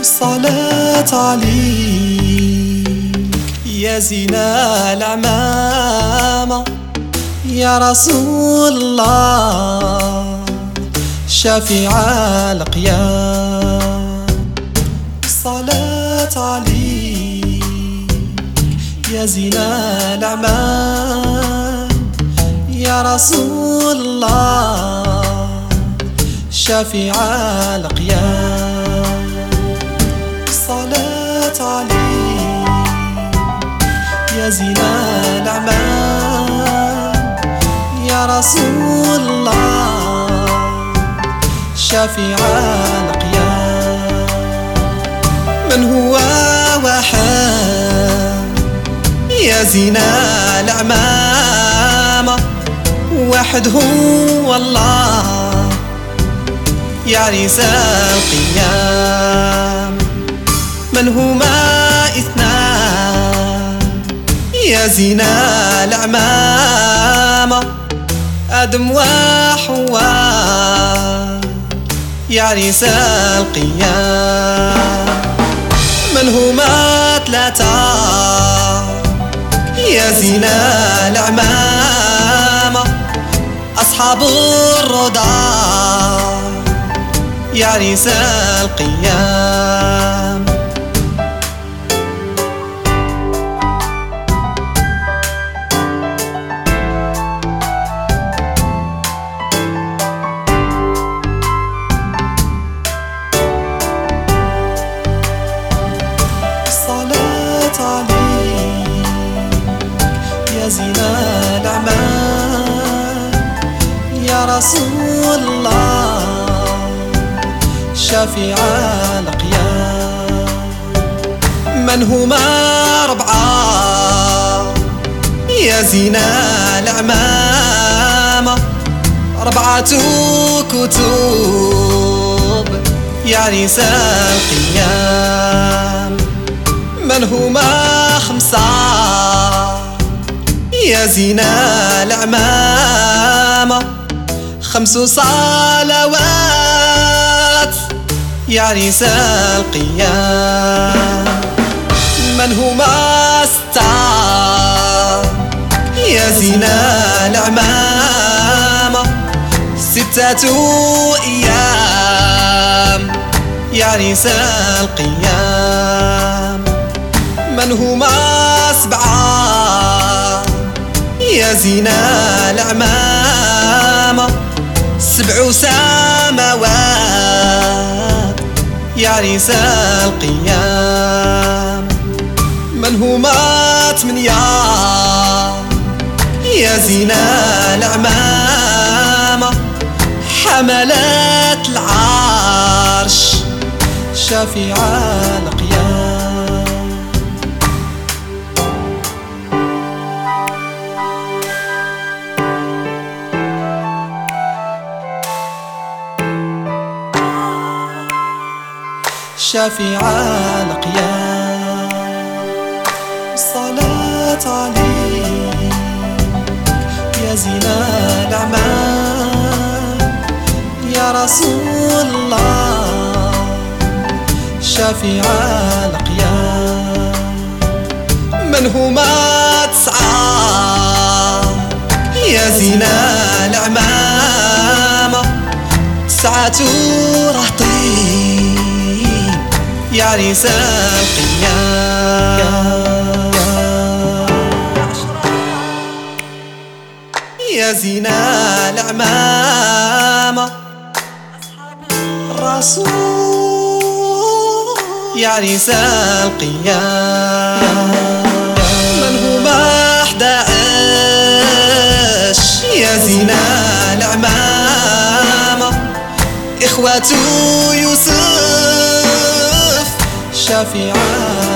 الصلاة عليك. يا زينة العمامة يا رسول الله شفيع القيام. الصلاة عليك. يا زينة العمام يا رسول الله شفيع القيام. زينة الأعمال يا رسول الله شفيع القيام. من هو واحد؟ يا زينة الأعمامة واحد هو الله يا عريس القيام. من هما يا زينة العمامة. آدم وحواء يا عريس القيام. من هما ثلاثة؟ يا زينة العمامة. أصحاب الرضا يا عريس القيام. رسول الله. شفيع القيام من هما ربعة؟ يا زينة الأعمامة ربعة كتب يا عريس القيام. من هما خمسة؟ يا زينة الأعمامة خمس صلوات يا عريس القيام. من هما ستة يا زينة الأعمامة ستة أيام يا عريس القيام. من هما سبعة يا زينة الأعمامة سبع سماوات يا عريس القيام من هما ثمانية يا زينة الأعمامة حملات العرش شفيع القيام شفيع القيام الصلاة عليك يا زينة الأعمال. يا رسول الله شفيع القيام من هما تسعة؟ يا زينة الأعمامة تسعة رهطين يا عريس القيام يا زينة الأعمامة الرسول يا عريس القيام من هما أحد يا زينة الأعمامة إخوة يوسف. شفيعان